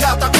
Pirata